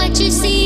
what you see.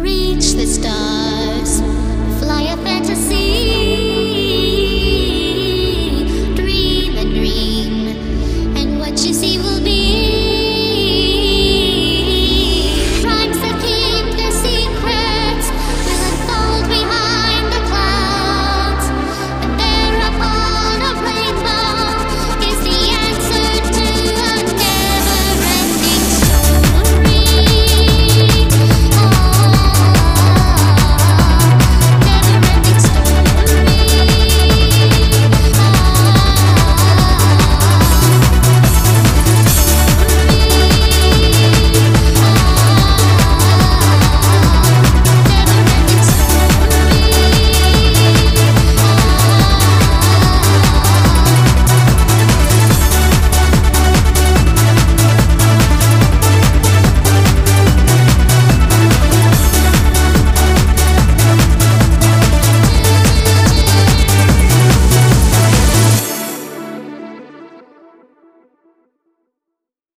Reach the stars, fly a